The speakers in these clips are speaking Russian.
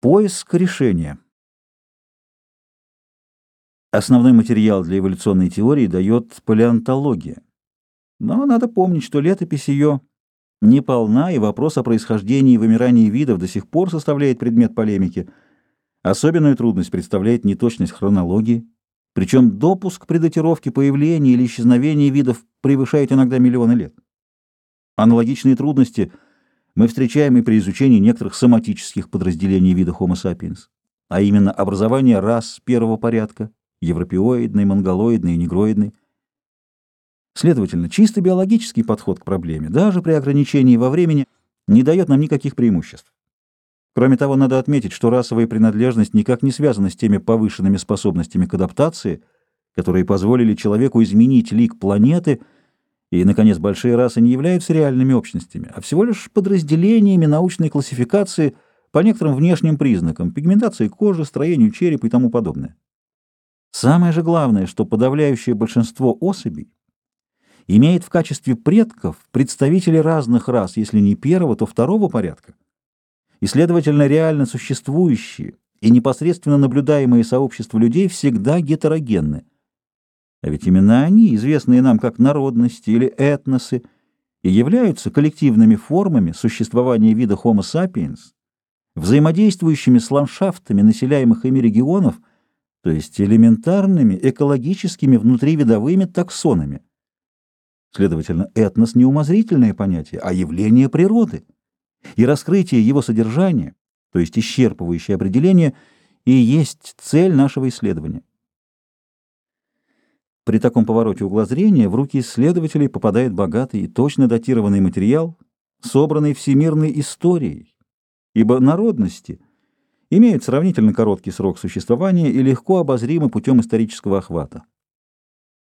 Поиск решения. Основной материал для эволюционной теории дает палеонтология. Но надо помнить, что летопись ее не полна, и вопрос о происхождении и вымирании видов до сих пор составляет предмет полемики. Особенную трудность представляет неточность хронологии, причем допуск предатировки появления или исчезновения видов превышает иногда миллионы лет. Аналогичные трудности – мы встречаем и при изучении некоторых соматических подразделений вида Homo sapiens, а именно образование рас первого порядка, европеоидной, монголоидной и негроидной. Следовательно, чисто биологический подход к проблеме, даже при ограничении во времени, не дает нам никаких преимуществ. Кроме того, надо отметить, что расовая принадлежность никак не связана с теми повышенными способностями к адаптации, которые позволили человеку изменить лик планеты – и, наконец, большие расы не являются реальными общностями, а всего лишь подразделениями научной классификации по некоторым внешним признакам, пигментации кожи, строению черепа и тому подобное. Самое же главное, что подавляющее большинство особей имеет в качестве предков представителей разных рас, если не первого, то второго порядка, и, следовательно, реально существующие и непосредственно наблюдаемые сообщества людей всегда гетерогенны – а ведь именно они, известные нам как народности или этносы, и являются коллективными формами существования вида Homo sapiens, взаимодействующими с ландшафтами населяемых ими регионов, то есть элементарными экологическими внутривидовыми таксонами. Следовательно, этнос не умозрительное понятие, а явление природы, и раскрытие его содержания, то есть исчерпывающее определение, и есть цель нашего исследования. При таком повороте угла зрения в руки исследователей попадает богатый и точно датированный материал, собранный всемирной историей, ибо народности имеют сравнительно короткий срок существования и легко обозримы путем исторического охвата.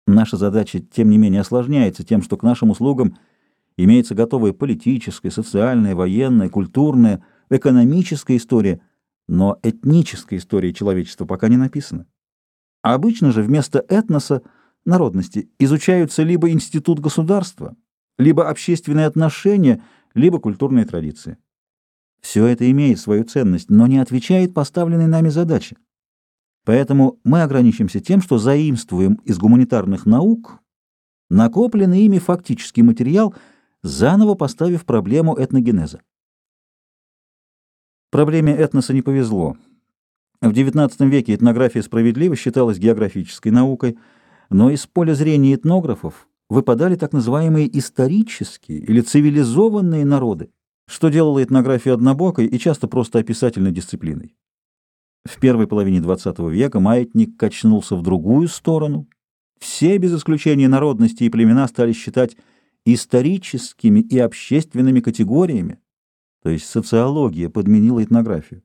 Наша задача, тем не менее, осложняется тем, что к нашим услугам имеется готовая политическая, социальная, военная, культурная, экономическая история, но этническая история человечества пока не написана. Обычно же вместо этноса народности изучаются либо институт государства, либо общественные отношения, либо культурные традиции. Все это имеет свою ценность, но не отвечает поставленной нами задаче. Поэтому мы ограничимся тем, что заимствуем из гуманитарных наук накопленный ими фактический материал, заново поставив проблему этногенеза. Проблеме этноса не повезло. В XIX веке этнография справедливо считалась географической наукой, но из поля зрения этнографов выпадали так называемые исторические или цивилизованные народы, что делало этнографию однобокой и часто просто описательной дисциплиной. В первой половине XX века маятник качнулся в другую сторону. Все, без исключения народности и племена, стали считать историческими и общественными категориями, то есть социология подменила этнографию.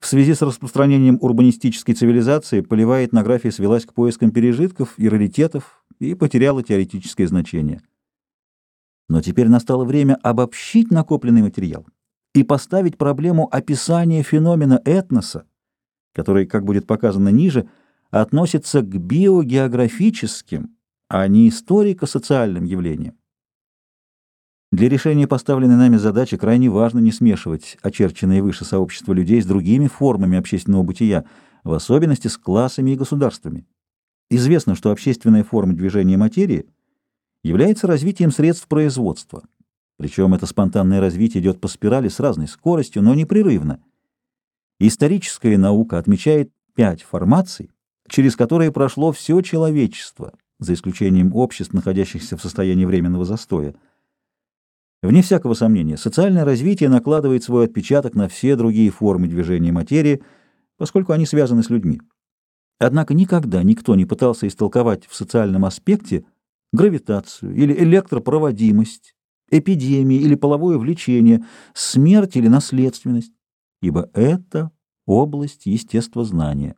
В связи с распространением урбанистической цивилизации полевая этнография свелась к поискам пережитков и раритетов и потеряла теоретическое значение. Но теперь настало время обобщить накопленный материал и поставить проблему описания феномена этноса, который, как будет показано ниже, относится к биогеографическим, а не историко-социальным явлениям. Для решения поставленной нами задачи крайне важно не смешивать очерченные выше сообщества людей с другими формами общественного бытия, в особенности с классами и государствами. Известно, что общественная форма движения материи является развитием средств производства. Причем это спонтанное развитие идет по спирали с разной скоростью, но непрерывно. Историческая наука отмечает пять формаций, через которые прошло все человечество, за исключением обществ, находящихся в состоянии временного застоя. Вне всякого сомнения, социальное развитие накладывает свой отпечаток на все другие формы движения материи, поскольку они связаны с людьми. Однако никогда никто не пытался истолковать в социальном аспекте гравитацию или электропроводимость, эпидемии или половое влечение, смерть или наследственность, ибо это область естествознания.